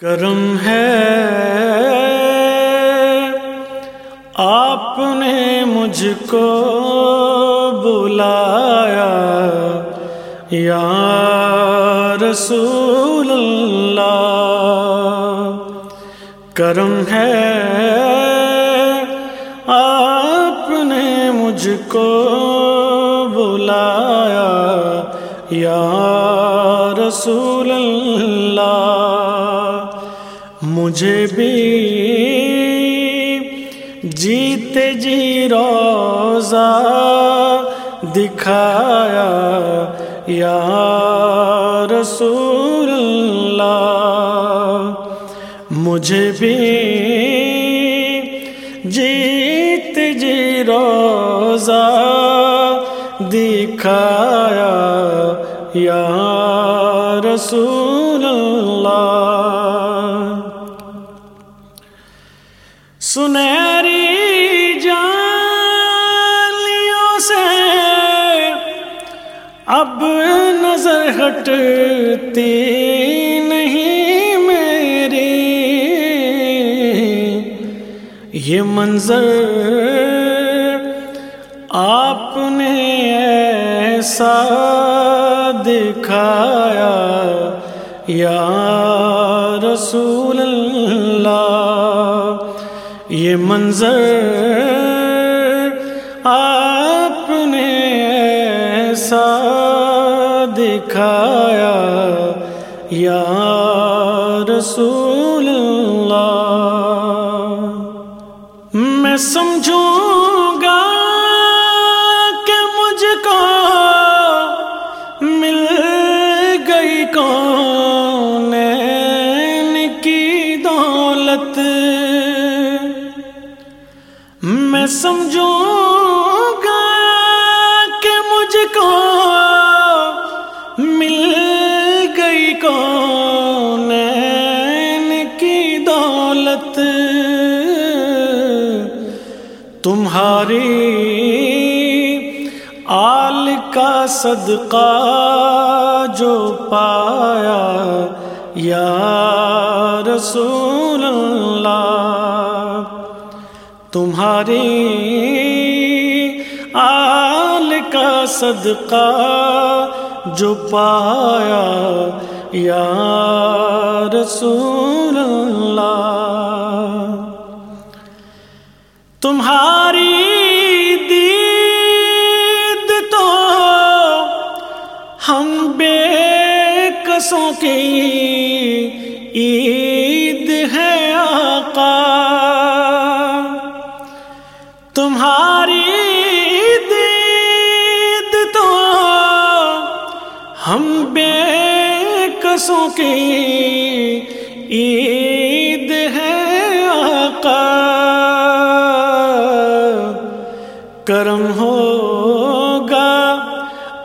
کرم ہے۔ آپ نے مجھ کو بلایا۔ یا رسول اللہ، کرم ہے۔ آپ نے مجھ کو بلایا۔ یا رسول مجھے بھی جیتے جی روزہ دکھایا، یا رسول اللہ۔ مجھے بھی جیت جی روزہ دکھایا، یا رسول سنہری جالیوں سے اب نظر ہٹتی نہیں میری۔ یہ منظر آپ نے ایسا دکھایا، یا یہ منظر آپ نے ایسا دکھایا یا رسول اللہ۔ میں سمجھوں میں سمجھوں گا کہ مجھ کو مل گئی کون کی دولت؟ تمہاری آل کا صدقہ جو پایا یا رسول اللہ تمہاری آل کا صدقہ جو پایا یا رسول اللہ۔ تمہاری دید تو ہم بے کسوں کی تمہاری دید تو ہم بے کسوں کی عید ہے آقا۔ کرم ہوگا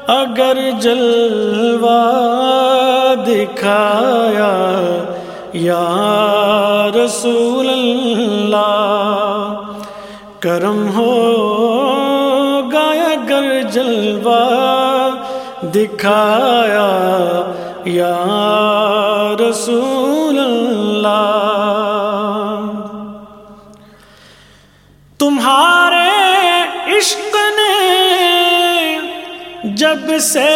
اگر جلوہ دکھایا یا رسول کرم ہو، گایا گر جلوہ دکھایا، یا رسول اللہ۔ تمہارے عشق نے جب سے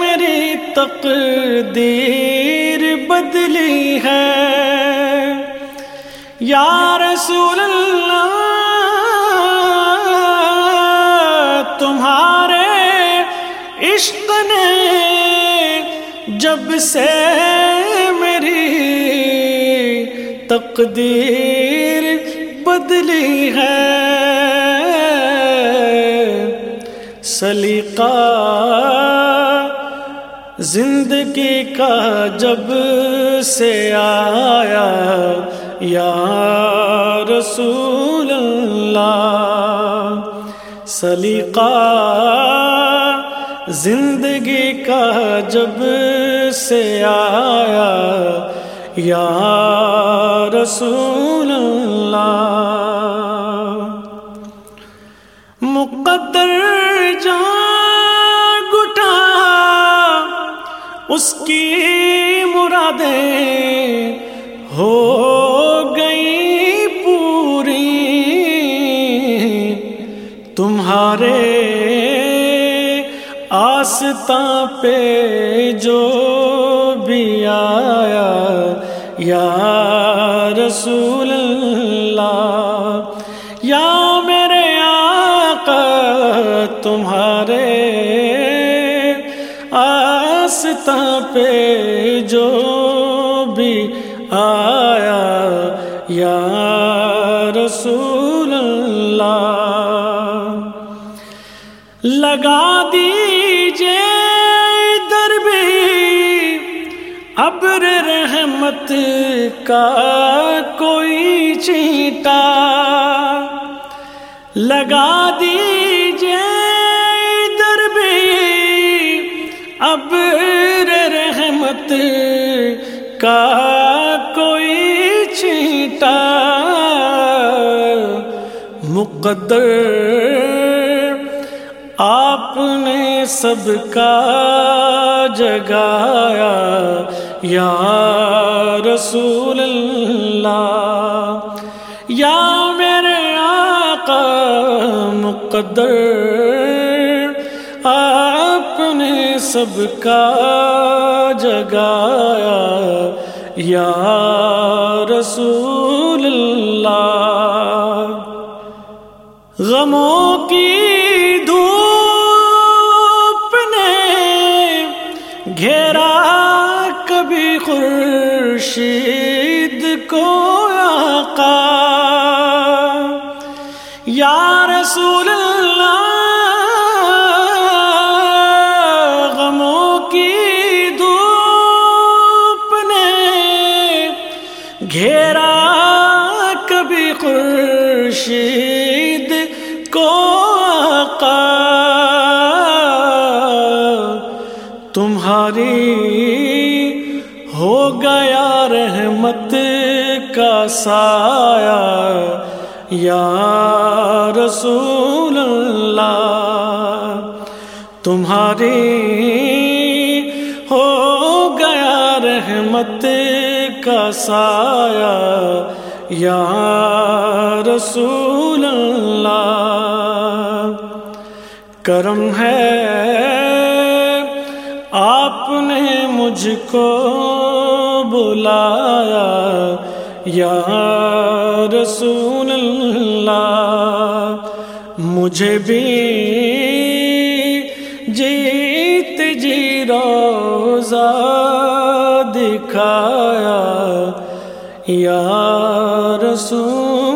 میری تقدیر بدلی ہے، یا رسول اللہ جب سے میری تقدیر بدلی ہے، سلیقہ زندگی کا جب سے آیا، یا رسول اللہ، سلیقہ زندگی کا جب سے آیا، یا رسول اللہ۔ مقدر جان گٹا اس کی مرادیں ہو گئی پوری۔ تمہارے آستان پہ جو بھی آیا، یا رسول اللہ، یا میرے آقا تمہارے آستان پہ جو بھی آیا، یا رسول اللہ۔ لگا دیجیے در بھی ابر رحمت کا کوئی چیٹا لگا دیجیے در بھی ابر رحمت کا کوئی چیٹا مقدر سب کا جگایا۔ یا رسول اللہ، یا میرے آقا مقدر آپ نے سب کا جگایا۔ یا رسول اللہ، غموں خورشید کو آقا۔ یا رسول اللہ، غموں کی دھوپ نے گھیرا کبھی خورشید کو آقا۔ تمہاری سایہ، یا رسول اللہ، تمہاری ہو گیا رحمت کا سایہ، یا رسول اللہ۔ کرم ہے آپ نے مجھ کو بلایا یا رسول اللہ مجھے بھی جیت جی روزہ دکھایا۔ یا رسول